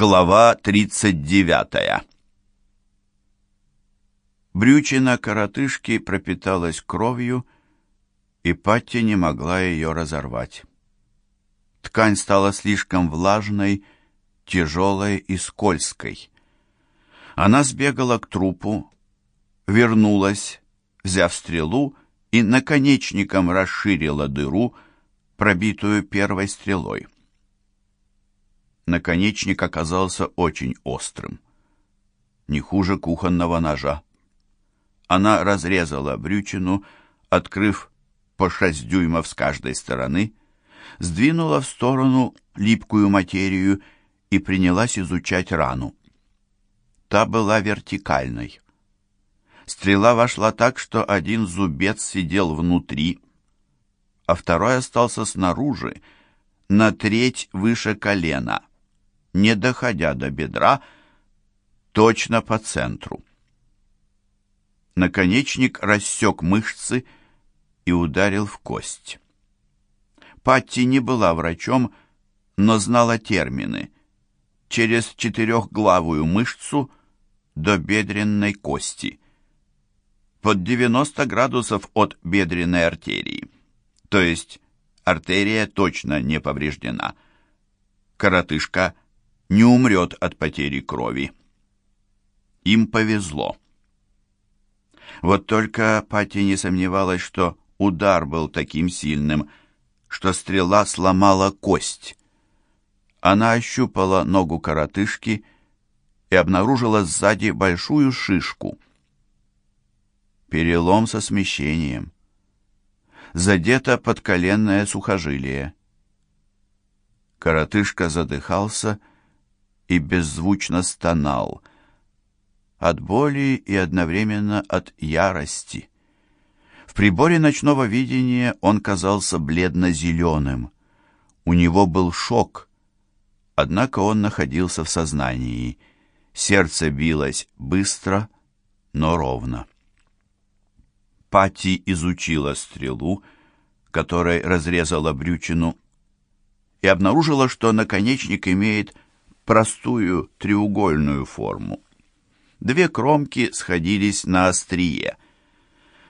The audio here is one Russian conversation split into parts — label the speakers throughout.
Speaker 1: Глава 39 Брючина коротышки пропиталась кровью, и Патти не могла ее разорвать. Ткань стала слишком влажной, тяжелой и скользкой. Она сбегала к трупу, вернулась, взяв стрелу, и наконечником расширила дыру, пробитую первой стрелой. Наконечник оказался очень острым. Не хуже кухонного ножа. Она разрезала брючину, открыв по шесть дюймов с каждой стороны, сдвинула в сторону липкую материю и принялась изучать рану. Та была вертикальной. Стрела вошла так, что один зубец сидел внутри, а второй остался снаружи, на треть выше колена не доходя до бедра, точно по центру. Наконечник рассек мышцы и ударил в кость. Патти не была врачом, но знала термины. Через четырехглавую мышцу до бедренной кости. Под 90 градусов от бедренной артерии. То есть артерия точно не повреждена. Коротышка – не умрет от потери крови. Им повезло. Вот только Пати не сомневалась, что удар был таким сильным, что стрела сломала кость. Она ощупала ногу коротышки и обнаружила сзади большую шишку. Перелом со смещением. Задето подколенное сухожилие. Коротышка задыхался и беззвучно стонал. От боли и одновременно от ярости. В приборе ночного видения он казался бледно-зеленым. У него был шок, однако он находился в сознании. Сердце билось быстро, но ровно. Пати изучила стрелу, которой разрезала брючину, и обнаружила, что наконечник имеет простую треугольную форму. Две кромки сходились на острие.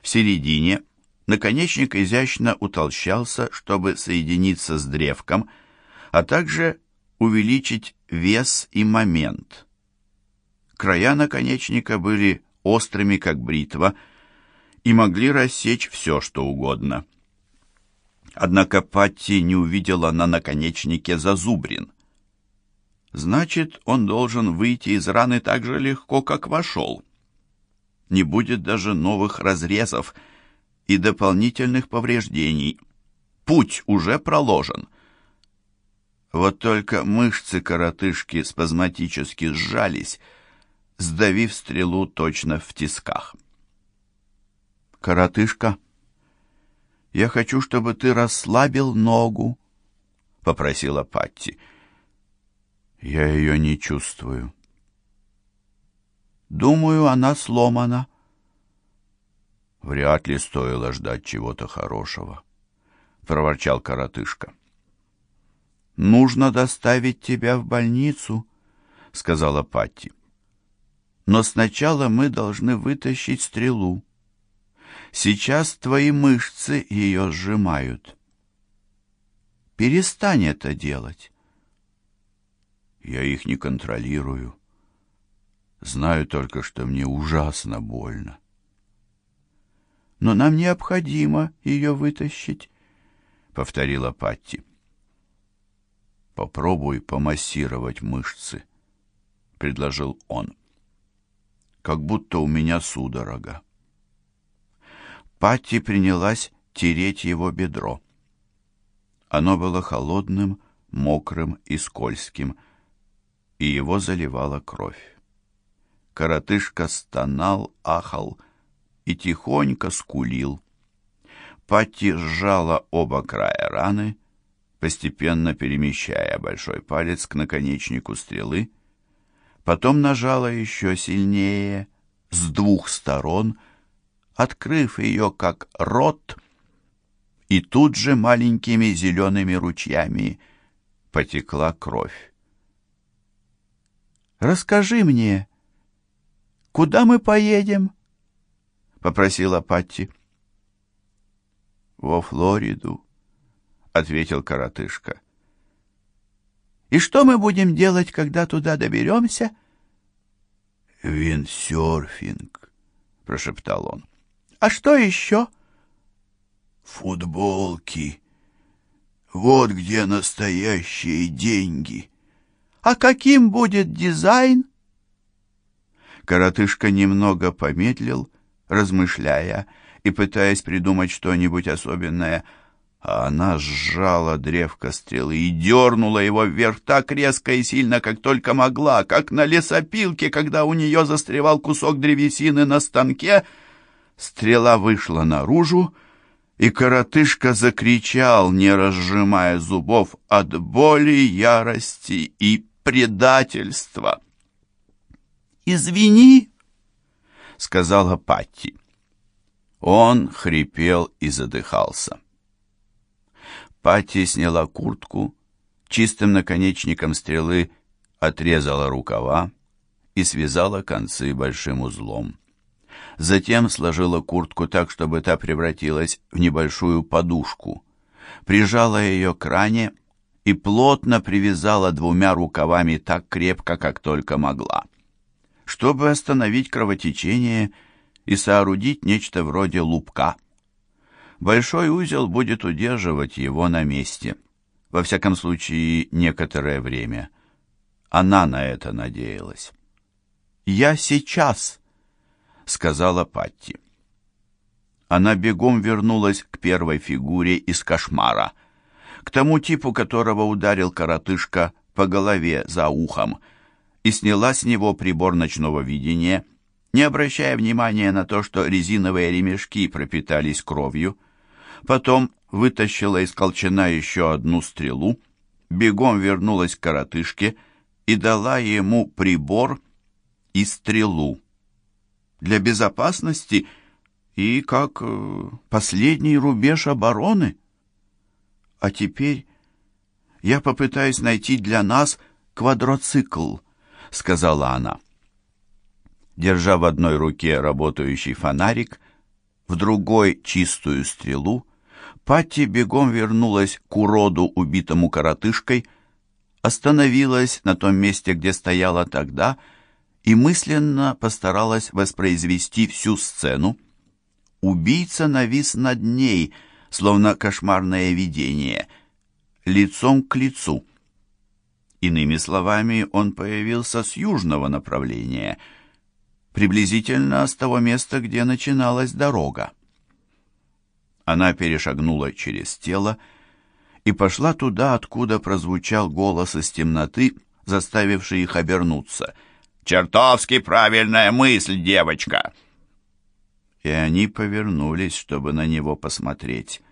Speaker 1: В середине наконечник изящно утолщался, чтобы соединиться с древком, а также увеличить вес и момент. Края наконечника были острыми, как бритва, и могли рассечь все, что угодно. Однако Патти не увидела на наконечнике зазубрин. Значит, он должен выйти из раны так же легко, как вошел. Не будет даже новых разрезов и дополнительных повреждений. Путь уже проложен. Вот только мышцы коротышки спазматически сжались, сдавив стрелу точно в тисках. «Коротышка, я хочу, чтобы ты расслабил ногу», — попросила Патти. Я ее не чувствую. Думаю, она сломана. Вряд ли стоило ждать чего-то хорошего, проворчал коротышка. Нужно доставить тебя в больницу, сказала Патти. Но сначала мы должны вытащить стрелу. Сейчас твои мышцы ее сжимают. Перестань это делать. Я их не контролирую. Знаю только, что мне ужасно больно. Но нам необходимо ее вытащить, повторила Патти. Попробуй помассировать мышцы, предложил он. Как будто у меня судорога. Патти принялась тереть его бедро. Оно было холодным, мокрым и скользким, и его заливала кровь. Коротышка стонал, ахал и тихонько скулил. Патти сжала оба края раны, постепенно перемещая большой палец к наконечнику стрелы, потом нажала еще сильнее, с двух сторон, открыв ее как рот, и тут же маленькими зелеными ручьями потекла кровь. Расскажи мне, куда мы поедем?» — попросила Патти. «Во Флориду», — ответил коротышка. «И что мы будем делать, когда туда доберемся?» «Виндсерфинг», — прошептал он. «А что еще?» «Футболки. Вот где настоящие деньги». «А каким будет дизайн?» Коротышка немного помедлил, размышляя и пытаясь придумать что-нибудь особенное, а она сжала древко стрелы и дернула его вверх так резко и сильно, как только могла, как на лесопилке, когда у нее застревал кусок древесины на станке. Стрела вышла наружу, и коротышка закричал, не разжимая зубов, от боли, ярости и предательства. «Извини», — сказала Патти. Он хрипел и задыхался. Патти сняла куртку, чистым наконечником стрелы отрезала рукава и связала концы большим узлом. Затем сложила куртку так, чтобы та превратилась в небольшую подушку, прижала ее к ране и плотно привязала двумя рукавами так крепко, как только могла. Чтобы остановить кровотечение, и соорудить нечто вроде лупка. Большой узел будет удерживать его на месте. Во всяком случае, некоторое время. Она на это надеялась. «Я сейчас», — сказала Патти. Она бегом вернулась к первой фигуре из кошмара, к тому типу, которого ударил коротышка по голове за ухом, и сняла с него прибор ночного видения — не обращая внимания на то, что резиновые ремешки пропитались кровью. Потом вытащила из колчана еще одну стрелу, бегом вернулась к коротышке и дала ему прибор и стрелу. Для безопасности и как э, последний рубеж обороны. А теперь я попытаюсь найти для нас квадроцикл, сказала она держа в одной руке работающий фонарик, в другой чистую стрелу, Патти бегом вернулась к уроду, убитому коротышкой, остановилась на том месте, где стояла тогда, и мысленно постаралась воспроизвести всю сцену. Убийца навис над ней, словно кошмарное видение, лицом к лицу. Иными словами, он появился с южного направления — приблизительно с того места, где начиналась дорога. Она перешагнула через тело и пошла туда, откуда прозвучал голос из темноты, заставивший их обернуться. «Чертовски правильная мысль, девочка!» И они повернулись, чтобы на него посмотреть,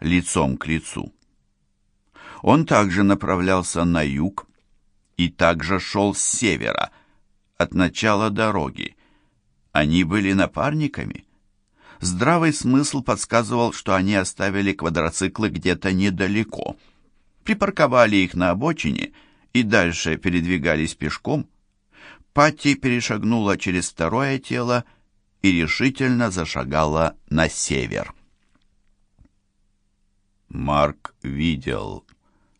Speaker 1: лицом к лицу. Он также направлялся на юг и также шел с севера — от начала дороги. Они были напарниками. Здравый смысл подсказывал, что они оставили квадроциклы где-то недалеко. Припарковали их на обочине и дальше передвигались пешком. Патти перешагнула через второе тело и решительно зашагала на север. Марк видел,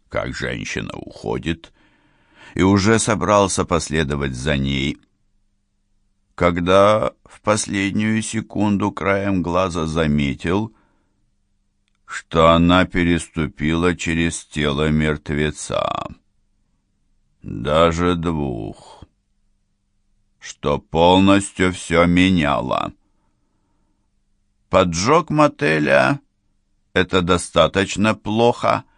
Speaker 1: как женщина уходит, и уже собрался последовать за ней, когда в последнюю секунду краем глаза заметил, что она переступила через тело мертвеца. Даже двух. Что полностью все меняло. Поджог мотеля — это достаточно плохо —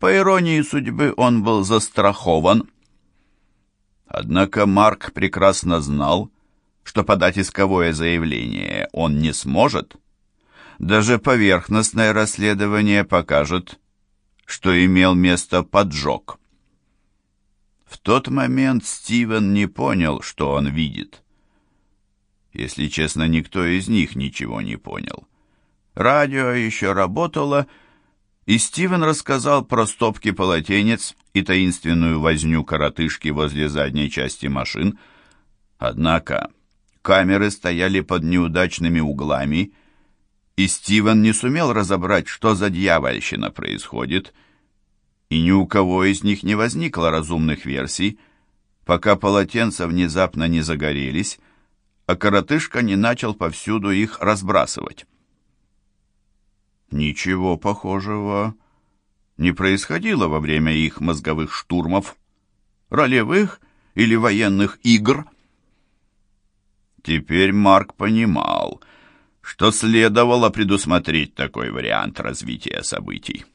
Speaker 1: по иронии судьбы, он был застрахован. Однако Марк прекрасно знал, что подать исковое заявление он не сможет. Даже поверхностное расследование покажет, что имел место поджог. В тот момент Стивен не понял, что он видит. Если честно, никто из них ничего не понял. Радио еще работало, И Стивен рассказал про стопки полотенец и таинственную возню коротышки возле задней части машин. Однако камеры стояли под неудачными углами, и Стивен не сумел разобрать, что за дьявольщина происходит, и ни у кого из них не возникло разумных версий, пока полотенца внезапно не загорелись, а коротышка не начал повсюду их разбрасывать. Ничего похожего не происходило во время их мозговых штурмов, ролевых или военных игр. Теперь Марк понимал, что следовало предусмотреть такой вариант развития событий.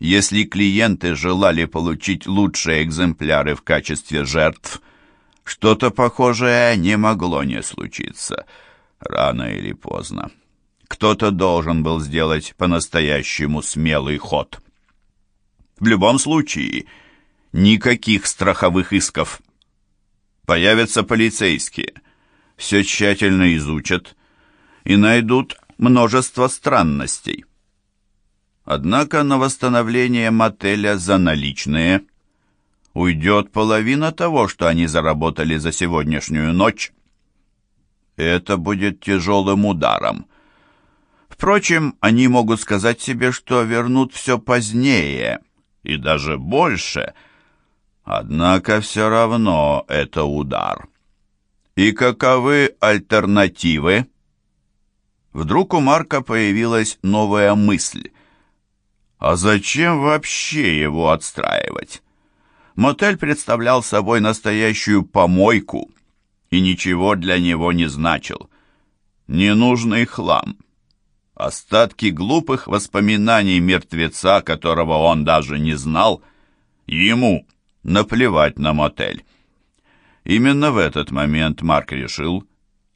Speaker 1: Если клиенты желали получить лучшие экземпляры в качестве жертв, что-то похожее не могло не случиться, рано или поздно. Кто-то должен был сделать по-настоящему смелый ход. В любом случае, никаких страховых исков. Появятся полицейские, все тщательно изучат и найдут множество странностей. Однако на восстановление мотеля за наличные уйдет половина того, что они заработали за сегодняшнюю ночь. Это будет тяжелым ударом. Впрочем, они могут сказать себе, что вернут все позднее – и даже больше. Однако все равно это удар. И каковы альтернативы? Вдруг у Марка появилась новая мысль. А зачем вообще его отстраивать? Мотель представлял собой настоящую помойку и ничего для него не значил. Ненужный хлам — остатки глупых воспоминаний мертвеца, которого он даже не знал, ему наплевать на мотель. Именно в этот момент Марк решил,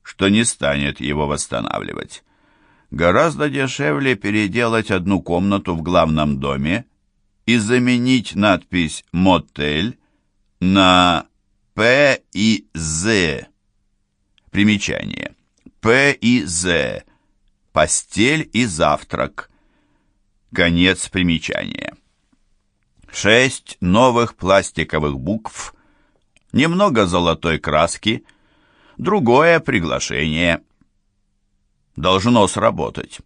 Speaker 1: что не станет его восстанавливать. Гораздо дешевле переделать одну комнату в главном доме и заменить надпись «Мотель» на «П» и «З». Примечание. «П» и «З» Постель и завтрак. Конец примечания. Шесть новых пластиковых букв, немного золотой краски, другое приглашение. Должно сработать.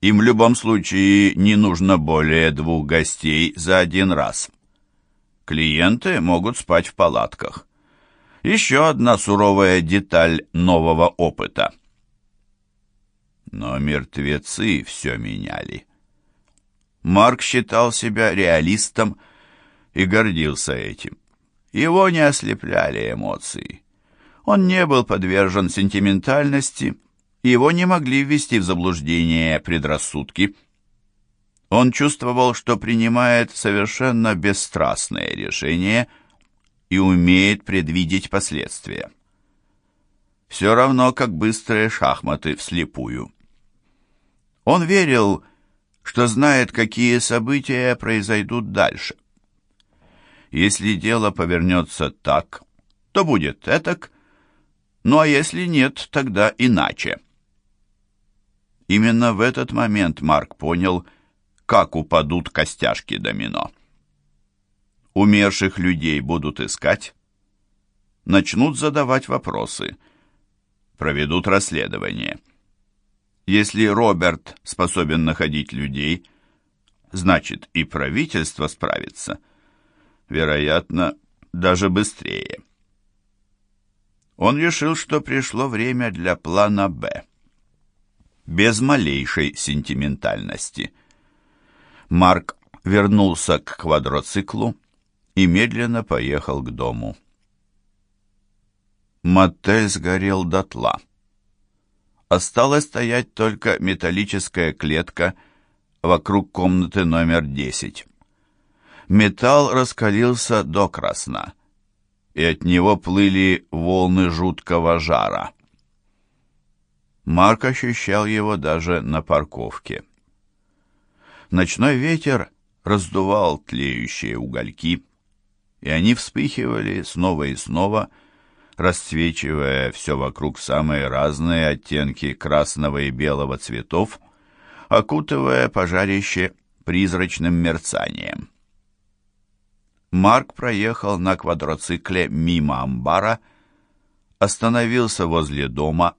Speaker 1: Им в любом случае не нужно более двух гостей за один раз. Клиенты могут спать в палатках. Еще одна суровая деталь нового опыта. Но мертвецы все меняли. Марк считал себя реалистом и гордился этим. Его не ослепляли эмоции. Он не был подвержен сентиментальности, его не могли ввести в заблуждение предрассудки. Он чувствовал, что принимает совершенно бесстрастное решение и умеет предвидеть последствия. Все равно, как быстрые шахматы вслепую. Он верил, что знает, какие события произойдут дальше. Если дело повернется так, то будет этак, ну а если нет, тогда иначе. Именно в этот момент Марк понял, как упадут костяшки домино. Умерших людей будут искать, начнут задавать вопросы, проведут расследование – если Роберт способен находить людей, значит и правительство справится. Вероятно, даже быстрее. Он решил, что пришло время для плана «Б». Без малейшей сентиментальности. Марк вернулся к квадроциклу и медленно поехал к дому. Мотель сгорел дотла. Осталась стоять только металлическая клетка вокруг комнаты номер 10. Металл раскалился до красна, и от него плыли волны жуткого жара. Марк ощущал его даже на парковке. Ночной ветер раздувал тлеющие угольки, и они вспыхивали снова и снова, расцвечивая все вокруг самые разные оттенки красного и белого цветов, окутывая пожарище призрачным мерцанием. Марк проехал на квадроцикле мимо амбара, остановился возле дома,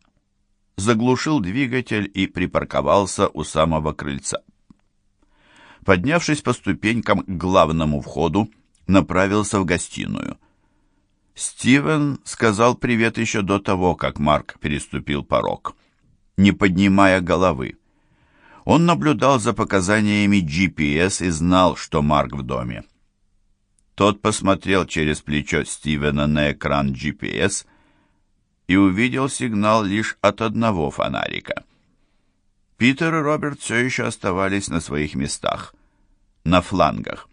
Speaker 1: заглушил двигатель и припарковался у самого крыльца. Поднявшись по ступенькам к главному входу, направился в гостиную. Стивен сказал привет еще до того, как Марк переступил порог, не поднимая головы. Он наблюдал за показаниями GPS и знал, что Марк в доме. Тот посмотрел через плечо Стивена на экран GPS и увидел сигнал лишь от одного фонарика. Питер и Роберт все еще оставались на своих местах, на флангах.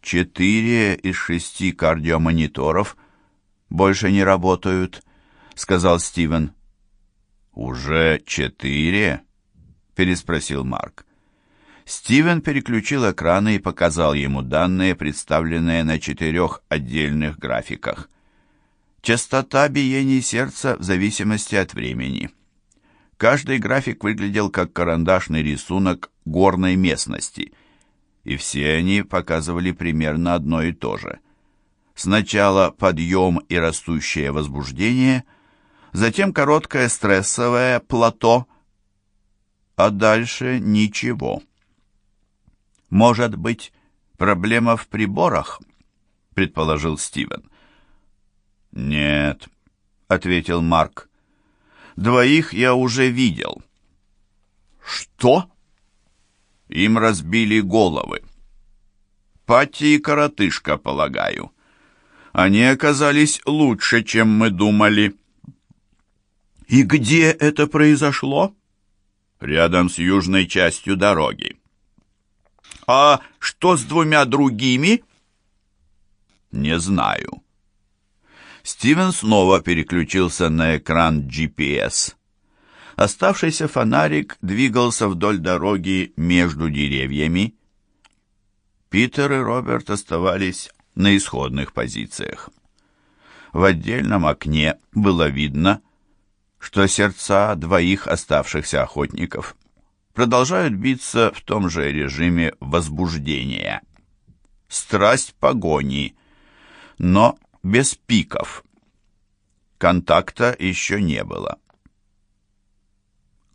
Speaker 1: «Четыре из шести кардиомониторов больше не работают», — сказал Стивен. «Уже четыре?» — переспросил Марк. Стивен переключил экраны и показал ему данные, представленные на четырех отдельных графиках. Частота биений сердца в зависимости от времени. Каждый график выглядел как карандашный рисунок горной местности, и все они показывали примерно одно и то же. Сначала подъем и растущее возбуждение, затем короткое стрессовое плато, а дальше ничего. «Может быть, проблема в приборах?» — предположил Стивен. «Нет», — ответил Марк. «Двоих я уже видел». «Что?» «Им разбили головы». «Пати и коротышка, полагаю. Они оказались лучше, чем мы думали». «И где это произошло?» «Рядом с южной частью дороги». «А что с двумя другими?» «Не знаю». Стивен снова переключился на экран GPS. Оставшийся фонарик двигался вдоль дороги между деревьями. Питер и Роберт оставались на исходных позициях. В отдельном окне было видно, что сердца двоих оставшихся охотников продолжают биться в том же режиме возбуждения. Страсть погони, но без пиков. Контакта еще не было.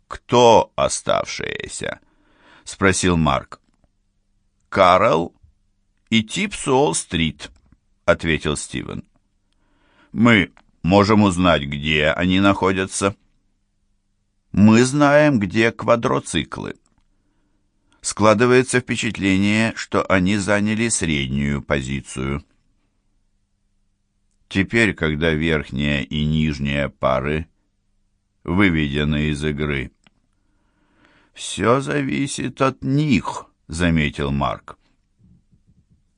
Speaker 1: «Кто оставшиеся?» — спросил Марк. «Карл и тип Суолл-стрит», — ответил Стивен. «Мы можем узнать, где они находятся?» мы знаем, где квадроциклы. Складывается впечатление, что они заняли среднюю позицию. Теперь, когда верхняя и нижняя пары выведены из игры, «Все зависит от них», — заметил Марк.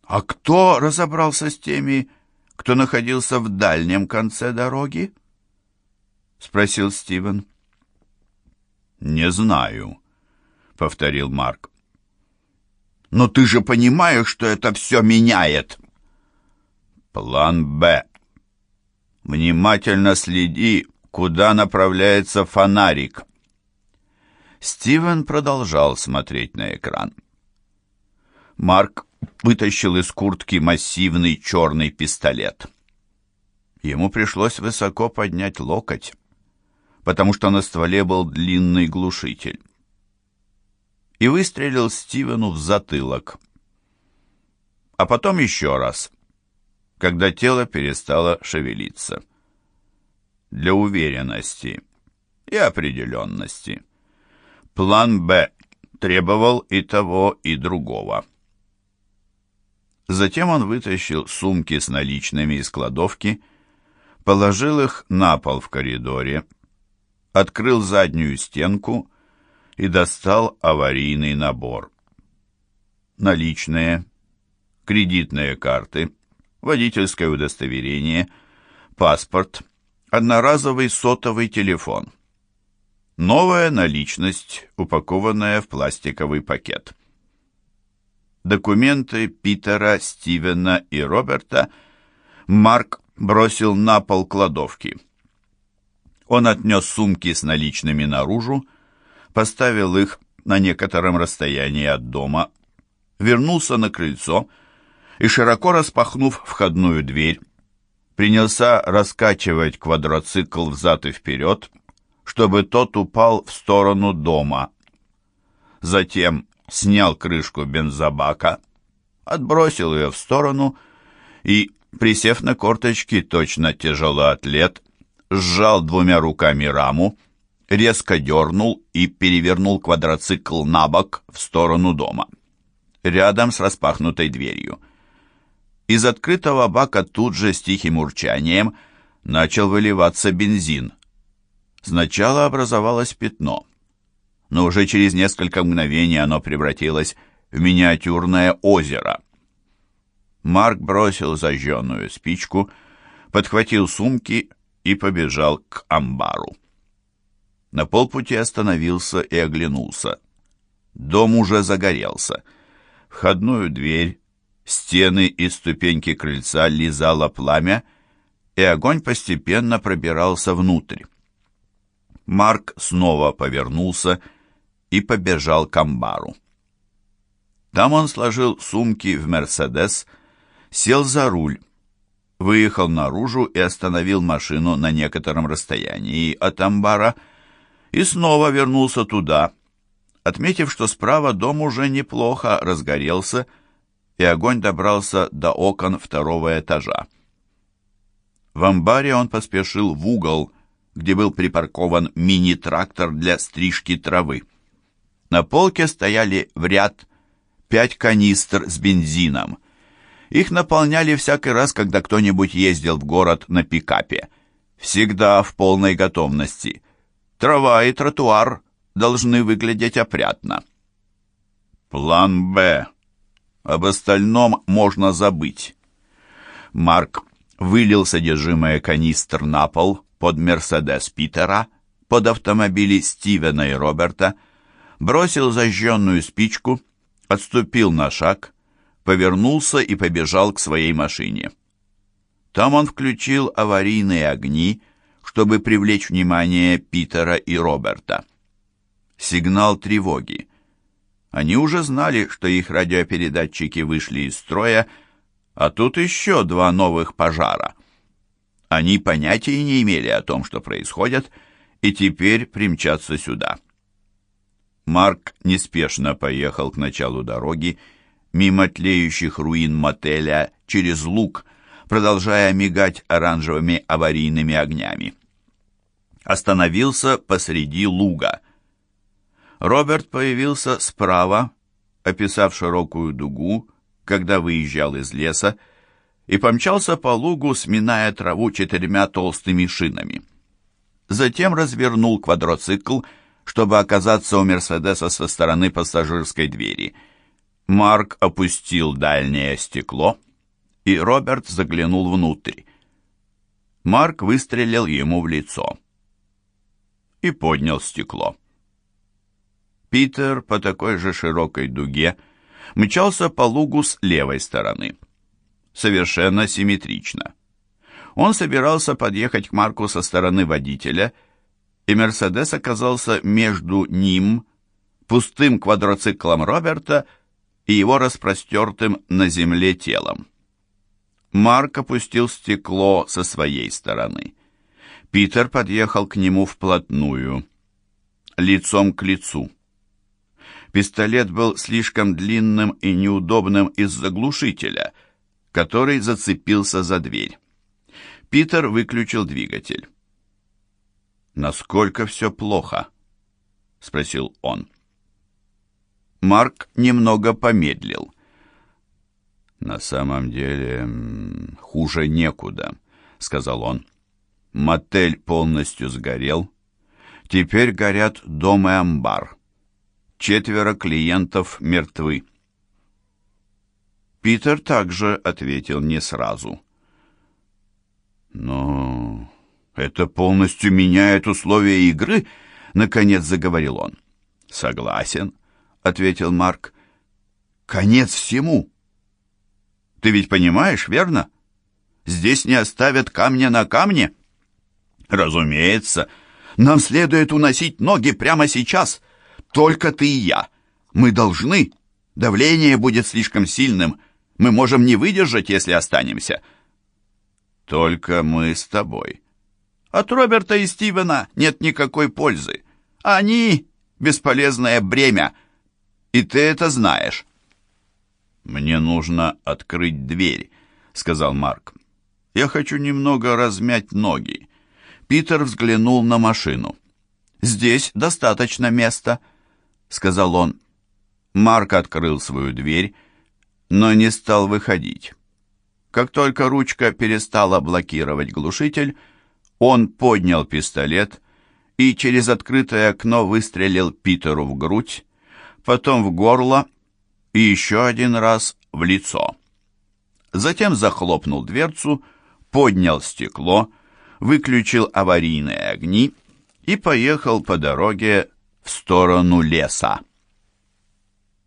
Speaker 1: «А кто разобрался с теми, кто находился в дальнем конце дороги?» — спросил Стивен. «Не знаю», — повторил Марк. «Но ты же понимаешь, что это все меняет!» «План Б. Внимательно следи, куда направляется фонарик». Стивен продолжал смотреть на экран. Марк вытащил из куртки массивный черный пистолет. Ему пришлось высоко поднять локоть потому что на стволе был длинный глушитель. И выстрелил Стивену в затылок. А потом еще раз, когда тело перестало шевелиться. Для уверенности и определенности. План «Б» требовал и того, и другого. Затем он вытащил сумки с наличными из кладовки, положил их на пол в коридоре, открыл заднюю стенку и достал аварийный набор. Наличные, кредитные карты, водительское удостоверение, паспорт, одноразовый сотовый телефон. Новая наличность, упакованная в пластиковый пакет. Документы Питера, Стивена и Роберта Марк бросил на пол кладовки. Он отнес сумки с наличными наружу, поставил их на некотором расстоянии от дома, вернулся на крыльцо и, широко распахнув входную дверь, принялся раскачивать квадроцикл взад и вперед, чтобы тот упал в сторону дома. Затем снял крышку бензобака, отбросил ее в сторону и, присев на корточки, точно тяжелоатлет, сжал двумя руками раму, резко дернул и перевернул квадроцикл на бок в сторону дома, рядом с распахнутой дверью. Из открытого бака тут же с тихим урчанием начал выливаться бензин. Сначала образовалось пятно, но уже через несколько мгновений оно превратилось в миниатюрное озеро. Марк бросил зажженную спичку, подхватил сумки и побежал к амбару. На полпути остановился и оглянулся. Дом уже загорелся. Входную дверь, стены и ступеньки крыльца лизало пламя, и огонь постепенно пробирался внутрь. Марк снова повернулся и побежал к амбару. Там он сложил сумки в «Мерседес», сел за руль, выехал наружу и остановил машину на некотором расстоянии от амбара и снова вернулся туда, отметив, что справа дом уже неплохо разгорелся, и огонь добрался до окон второго этажа. В амбаре он поспешил в угол, где был припаркован мини-трактор для стрижки травы. На полке стояли в ряд пять канистр с бензином. Их наполняли всякий раз, когда кто-нибудь ездил в город на пикапе. Всегда в полной готовности. Трава и тротуар должны выглядеть опрятно. План «Б». Об остальном можно забыть. Марк вылил содержимое канистр на пол под «Мерседес» Питера, под автомобили Стивена и Роберта, бросил зажженную спичку, отступил на шаг, повернулся и побежал к своей машине. Там он включил аварийные огни, чтобы привлечь внимание Питера и Роберта. Сигнал тревоги. Они уже знали, что их радиопередатчики вышли из строя, а тут еще два новых пожара. Они понятия не имели о том, что происходит, и теперь примчатся сюда. Марк неспешно поехал к началу дороги, мимо тлеющих руин мотеля, через луг, продолжая мигать оранжевыми аварийными огнями. Остановился посреди луга. Роберт появился справа, описав широкую дугу, когда выезжал из леса, и помчался по лугу, сминая траву четырьмя толстыми шинами. Затем развернул квадроцикл чтобы оказаться у Мерседеса со стороны пассажирской двери. Марк опустил дальнее стекло, и Роберт заглянул внутрь. Марк выстрелил ему в лицо и поднял стекло. Питер по такой же широкой дуге мчался по лугу с левой стороны. Совершенно симметрично. Он собирался подъехать к Марку со стороны водителя и Мерседес оказался между ним, пустым квадроциклом Роберта и его распростертым на земле телом. Марк опустил стекло со своей стороны. Питер подъехал к нему вплотную, лицом к лицу. Пистолет был слишком длинным и неудобным из-за глушителя, который зацепился за дверь. Питер выключил двигатель. «Насколько все плохо?» — спросил он. Марк немного помедлил. «На самом деле хуже некуда», — сказал он. «Мотель полностью сгорел. Теперь горят дом и амбар. Четверо клиентов мертвы». Питер также ответил не сразу. «Но «Это полностью меняет условия игры», — наконец заговорил он. «Согласен», — ответил Марк. «Конец всему». «Ты ведь понимаешь, верно? Здесь не оставят камня на камне». «Разумеется. Нам следует уносить ноги прямо сейчас. Только ты и я. Мы должны. Давление будет слишком сильным. Мы можем не выдержать, если останемся. Только мы с тобой. От Роберта и Стивена нет никакой пользы. Они — бесполезное бремя. И ты это знаешь. «Мне нужно открыть дверь», — сказал Марк. «Я хочу немного размять ноги». Питер взглянул на машину. «Здесь достаточно места», — сказал он. Марк открыл свою дверь, но не стал выходить. Как только ручка перестала блокировать глушитель, он поднял пистолет и через открытое окно выстрелил Питеру в грудь, потом в горло и еще один раз в лицо. Затем захлопнул дверцу, поднял стекло, выключил аварийные огни и поехал по дороге в сторону леса.